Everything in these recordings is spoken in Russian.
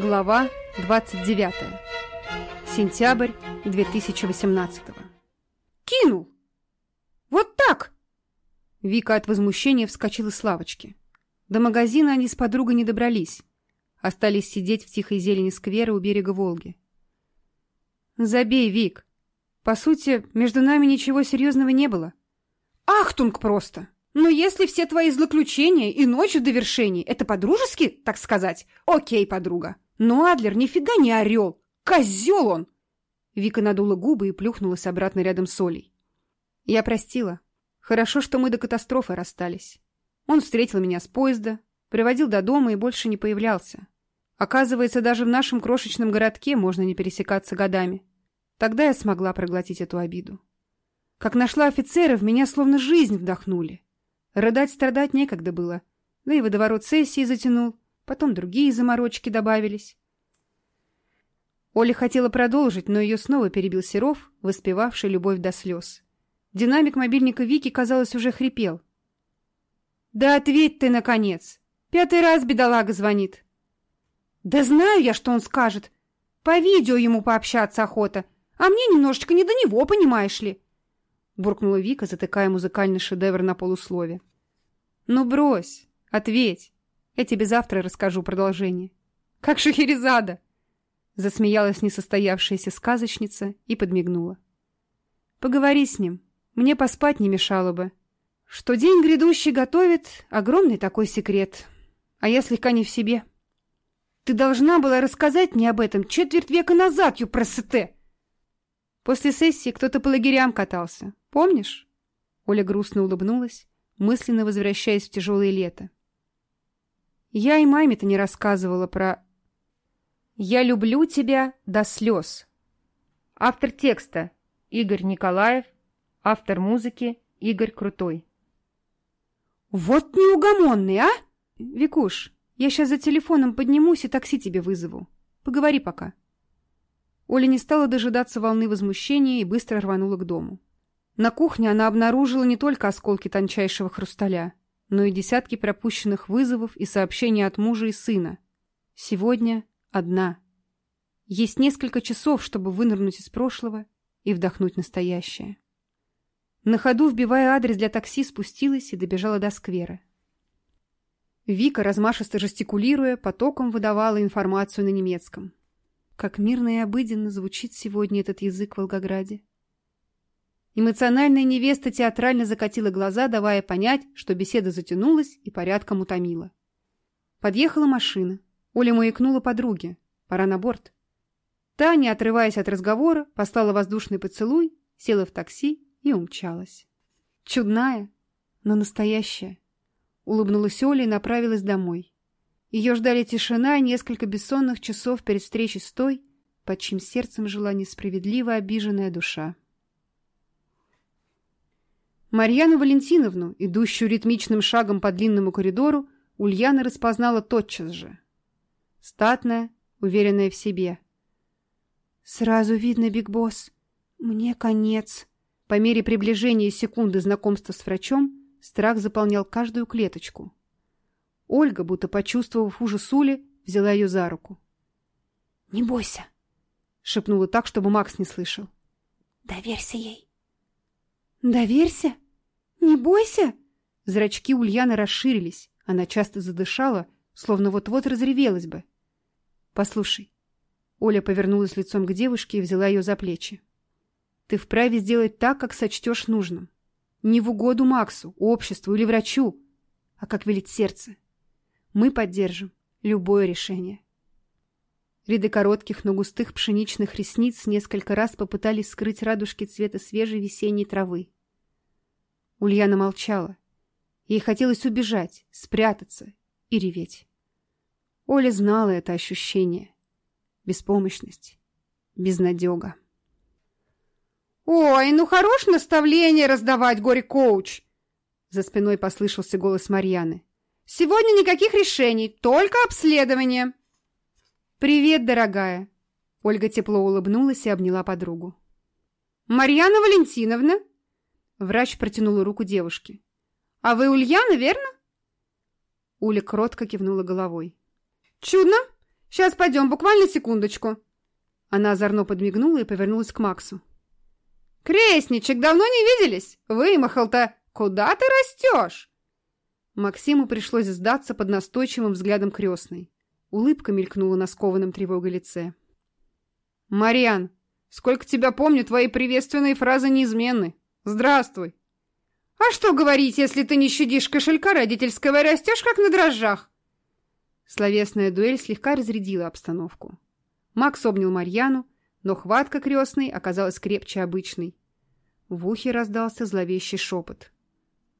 Глава 29. Сентябрь 2018. Кинул! Вот так! Вика от возмущения вскочила с лавочки. До магазина они с подругой не добрались. Остались сидеть в тихой зелени сквера у берега Волги. «Забей, Вик. По сути, между нами ничего серьезного не было. Ахтунг просто!» Но если все твои злоключения и ночь в довершении — это по-дружески, так сказать? Окей, подруга. Но Адлер нифига не орел! Козел он!» Вика надула губы и плюхнулась обратно рядом с Олей. «Я простила. Хорошо, что мы до катастрофы расстались. Он встретил меня с поезда, приводил до дома и больше не появлялся. Оказывается, даже в нашем крошечном городке можно не пересекаться годами. Тогда я смогла проглотить эту обиду. Как нашла офицера, в меня словно жизнь вдохнули. Рыдать-страдать некогда было. Да и водоворот сессии затянул. Потом другие заморочки добавились. Оля хотела продолжить, но ее снова перебил Серов, воспевавший любовь до слез. Динамик мобильника Вики, казалось, уже хрипел. «Да ответь ты, наконец! Пятый раз бедолага звонит!» «Да знаю я, что он скажет! По видео ему пообщаться охота, а мне немножечко не до него, понимаешь ли!» Буркнула Вика, затыкая музыкальный шедевр на полуслове. «Ну брось! Ответь!» Я тебе завтра расскажу продолжение. Как Шахерезада!» Засмеялась несостоявшаяся сказочница и подмигнула. «Поговори с ним. Мне поспать не мешало бы. Что день грядущий готовит, огромный такой секрет. А я слегка не в себе. Ты должна была рассказать мне об этом четверть века назад, юпросете!» После сессии кто-то по лагерям катался. Помнишь? Оля грустно улыбнулась, мысленно возвращаясь в тяжелое лето. Я и маме-то не рассказывала про... «Я люблю тебя до слез». Автор текста – Игорь Николаев. Автор музыки – Игорь Крутой. «Вот неугомонный, а? Викуш, я сейчас за телефоном поднимусь и такси тебе вызову. Поговори пока». Оля не стала дожидаться волны возмущения и быстро рванула к дому. На кухне она обнаружила не только осколки тончайшего хрусталя – но и десятки пропущенных вызовов и сообщений от мужа и сына. Сегодня одна. Есть несколько часов, чтобы вынырнуть из прошлого и вдохнуть настоящее. На ходу, вбивая адрес для такси, спустилась и добежала до сквера. Вика, размашисто жестикулируя, потоком выдавала информацию на немецком. Как мирно и обыденно звучит сегодня этот язык в Волгограде. Эмоциональная невеста театрально закатила глаза, давая понять, что беседа затянулась и порядком утомила. Подъехала машина. Оля маякнула подруге. Пора на борт. Таня, отрываясь от разговора, послала воздушный поцелуй, села в такси и умчалась. Чудная, но настоящая. Улыбнулась Оля и направилась домой. Ее ждали тишина и несколько бессонных часов перед встречей с той, под чьим сердцем жила несправедливо обиженная душа. Марьяну Валентиновну, идущую ритмичным шагом по длинному коридору, Ульяна распознала тотчас же. Статная, уверенная в себе. «Сразу видно, Биг Босс, мне конец». По мере приближения секунды знакомства с врачом, страх заполнял каждую клеточку. Ольга, будто почувствовав ужас Ули, взяла ее за руку. «Не бойся», — шепнула так, чтобы Макс не слышал. «Доверься ей». «Доверься! Не бойся!» Зрачки Ульяны расширились. Она часто задышала, словно вот-вот разревелась бы. «Послушай». Оля повернулась лицом к девушке и взяла ее за плечи. «Ты вправе сделать так, как сочтешь нужным. Не в угоду Максу, обществу или врачу, а как велит сердце. Мы поддержим любое решение». Ряды коротких, но густых пшеничных ресниц несколько раз попытались скрыть радужки цвета свежей весенней травы. Ульяна молчала. Ей хотелось убежать, спрятаться и реветь. Оля знала это ощущение. Беспомощность, безнадега. «Ой, ну хорош наставление раздавать, горе-коуч!» За спиной послышался голос Марьяны. «Сегодня никаких решений, только обследование!» «Привет, дорогая!» Ольга тепло улыбнулась и обняла подругу. «Марьяна Валентиновна!» Врач протянула руку девушке. «А вы Ульяна, верно?» Уля кротко кивнула головой. «Чудно! Сейчас пойдем, буквально секундочку!» Она озорно подмигнула и повернулась к Максу. «Крестничек, давно не виделись! Вымахал-то! Куда ты растешь?» Максиму пришлось сдаться под настойчивым взглядом крестной. Улыбка мелькнула на скованном тревогой лице. «Мариан, сколько тебя помню, твои приветственные фразы неизменны. Здравствуй!» «А что говорить, если ты не щадишь кошелька родительского и растешь, как на дрожжах?» Словесная дуэль слегка разрядила обстановку. Макс обнял Марьяну, но хватка крестной оказалась крепче обычной. В ухе раздался зловещий шепот.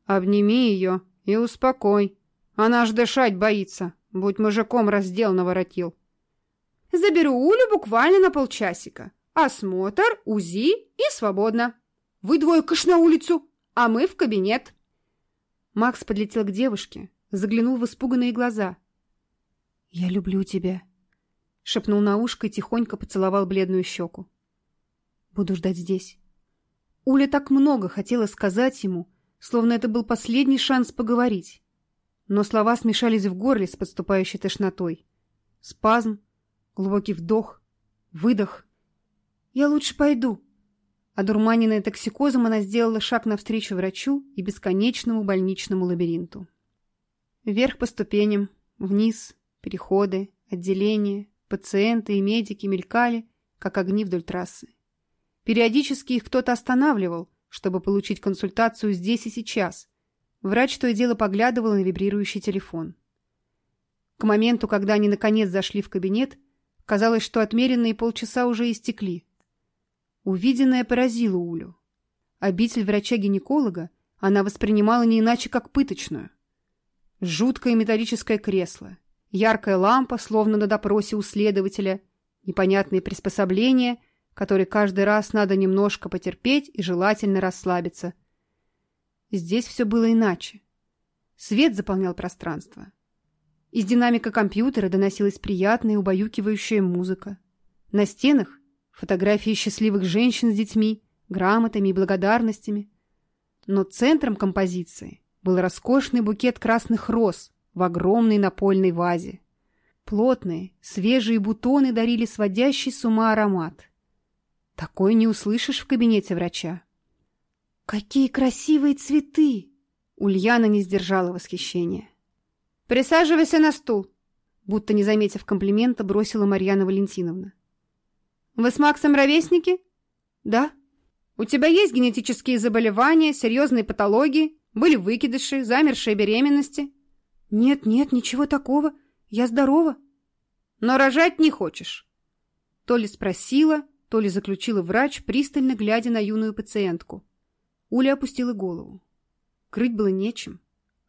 «Обними ее и успокой. Она ж дышать боится». Будь мужиком раздел наворотил. Заберу Улю буквально на полчасика. Осмотр, УЗИ и свободно. Вы двое кыш на улицу, а мы в кабинет. Макс подлетел к девушке, заглянул в испуганные глаза. «Я люблю тебя», — шепнул на ушко и тихонько поцеловал бледную щеку. «Буду ждать здесь». Уля так много хотела сказать ему, словно это был последний шанс поговорить но слова смешались в горле с подступающей тошнотой. Спазм, глубокий вдох, выдох. «Я лучше пойду». Одурманенная токсикозом, она сделала шаг навстречу врачу и бесконечному больничному лабиринту. Вверх по ступеням, вниз, переходы, отделения, пациенты и медики мелькали, как огни вдоль трассы. Периодически их кто-то останавливал, чтобы получить консультацию здесь и сейчас – Врач то и дело поглядывал на вибрирующий телефон. К моменту, когда они наконец зашли в кабинет, казалось, что отмеренные полчаса уже истекли. Увиденное поразило Улю. Обитель врача-гинеколога она воспринимала не иначе, как пыточную. Жуткое металлическое кресло, яркая лампа, словно на допросе у следователя, непонятные приспособления, которые каждый раз надо немножко потерпеть и желательно расслабиться – Здесь все было иначе. Свет заполнял пространство. Из динамика компьютера доносилась приятная убаюкивающая музыка. На стенах фотографии счастливых женщин с детьми, грамотами и благодарностями. Но центром композиции был роскошный букет красных роз в огромной напольной вазе. Плотные, свежие бутоны дарили сводящий с ума аромат. Такой не услышишь в кабинете врача. Какие красивые цветы! Ульяна не сдержала восхищения. Присаживайся на стул, будто не заметив комплимента, бросила Марьяна Валентиновна. Вы с Максом ровесники? Да. У тебя есть генетические заболевания, серьезные патологии, были выкидыши, замершие беременности? Нет, нет, ничего такого. Я здорова. Но рожать не хочешь. То ли спросила, то ли заключила врач, пристально глядя на юную пациентку. Уля опустила голову. Крыть было нечем.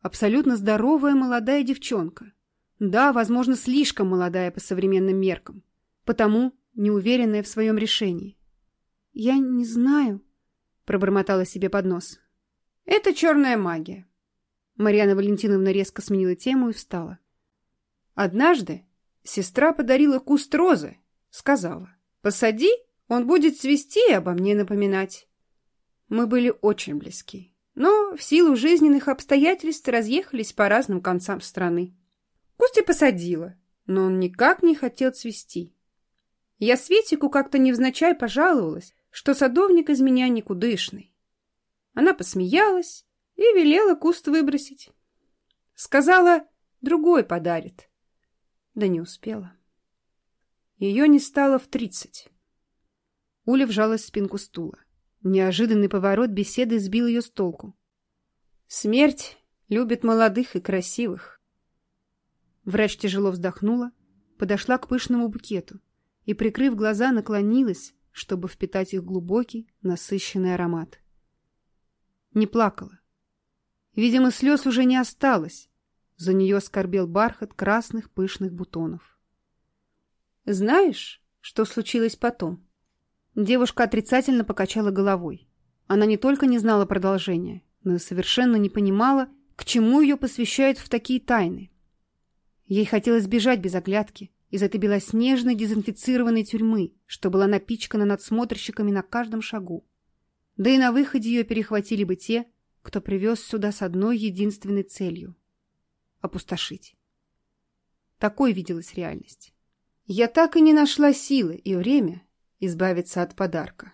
Абсолютно здоровая молодая девчонка. Да, возможно, слишком молодая по современным меркам. Потому неуверенная в своем решении. «Я не знаю», — пробормотала себе под нос. «Это черная магия». Марьяна Валентиновна резко сменила тему и встала. Однажды сестра подарила куст розы, сказала, «Посади, он будет цвести и обо мне напоминать». Мы были очень близки, но в силу жизненных обстоятельств разъехались по разным концам страны. Костя посадила, но он никак не хотел цвести. Я Светику как-то невзначай пожаловалась, что садовник из меня никудышный. Она посмеялась и велела куст выбросить. Сказала, другой подарит. Да не успела. Ее не стало в тридцать. Уля вжалась в спинку стула. Неожиданный поворот беседы сбил ее с толку. «Смерть любит молодых и красивых». Врач тяжело вздохнула, подошла к пышному букету и, прикрыв глаза, наклонилась, чтобы впитать их глубокий, насыщенный аромат. Не плакала. Видимо, слез уже не осталось. За нее скорбел бархат красных пышных бутонов. «Знаешь, что случилось потом?» Девушка отрицательно покачала головой. Она не только не знала продолжения, но и совершенно не понимала, к чему ее посвящают в такие тайны. Ей хотелось бежать без оглядки из этой белоснежной дезинфицированной тюрьмы, что была напичкана надсмотрщиками на каждом шагу. Да и на выходе ее перехватили бы те, кто привез сюда с одной единственной целью — опустошить. Такой виделась реальность. Я так и не нашла силы и время избавиться от подарка.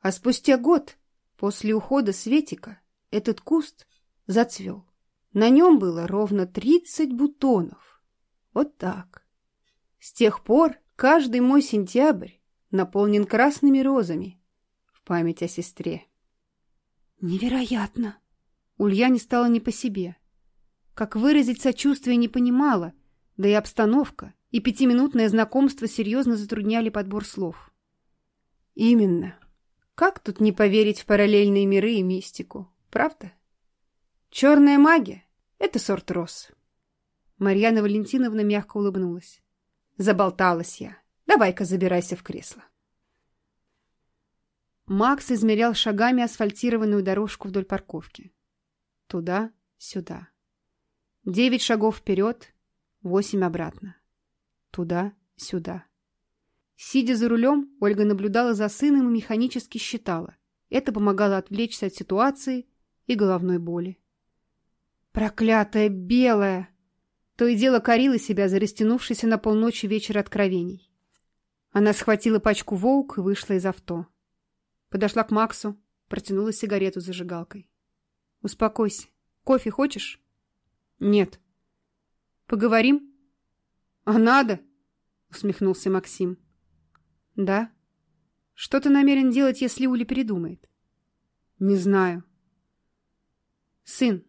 А спустя год после ухода Светика этот куст зацвел. На нем было ровно 30 бутонов. Вот так. С тех пор каждый мой сентябрь наполнен красными розами в память о сестре. Невероятно! Ульяне стала не по себе. Как выразить сочувствие не понимала, да и обстановка, и пятиминутное знакомство серьезно затрудняли подбор слов. Именно. Как тут не поверить в параллельные миры и мистику, правда? Черная магия — это сорт роз. Марьяна Валентиновна мягко улыбнулась. Заболталась я. Давай-ка забирайся в кресло. Макс измерял шагами асфальтированную дорожку вдоль парковки. Туда, сюда. Девять шагов вперед, восемь обратно. Туда, сюда. Сидя за рулем, Ольга наблюдала за сыном и механически считала. Это помогало отвлечься от ситуации и головной боли. «Проклятая белая!» То и дело корила себя за растянувшийся на полночи вечер откровений. Она схватила пачку «Волк» и вышла из авто. Подошла к Максу, протянула сигарету зажигалкой. «Успокойся. Кофе хочешь?» «Нет». «Поговорим?» «А надо?» — усмехнулся Максим. Да? Что ты намерен делать, если Ули передумает? Не знаю. Сын,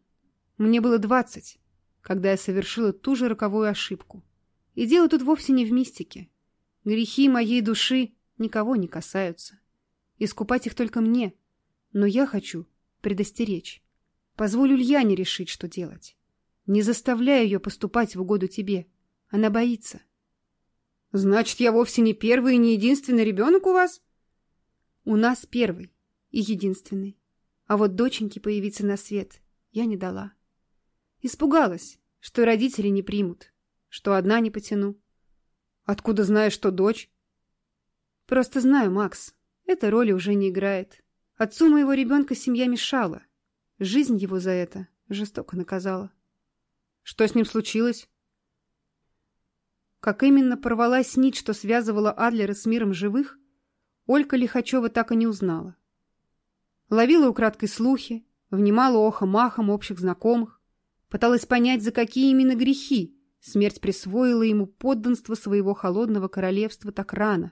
мне было двадцать, когда я совершила ту же роковую ошибку. И дело тут вовсе не в мистике. Грехи моей души никого не касаются. Искупать их только мне. Но я хочу предостеречь. Позволь Ульяне решить, что делать. Не заставляй ее поступать в угоду тебе. Она боится. Значит, я вовсе не первый и не единственный ребенок у вас? У нас первый и единственный. А вот доченьке появиться на свет я не дала. Испугалась, что родители не примут, что одна не потяну. Откуда знаешь, что дочь? Просто знаю, Макс. Эта роль уже не играет. Отцу моего ребенка семья мешала. Жизнь его за это жестоко наказала. Что с ним случилось? Как именно порвалась нить, что связывала Адлера с миром живых, Олька Лихачева так и не узнала. Ловила украдкой слухи, внимала охом-ахом общих знакомых, пыталась понять, за какие именно грехи смерть присвоила ему подданство своего холодного королевства так рано.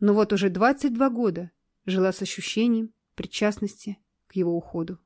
Но вот уже 22 года жила с ощущением причастности к его уходу.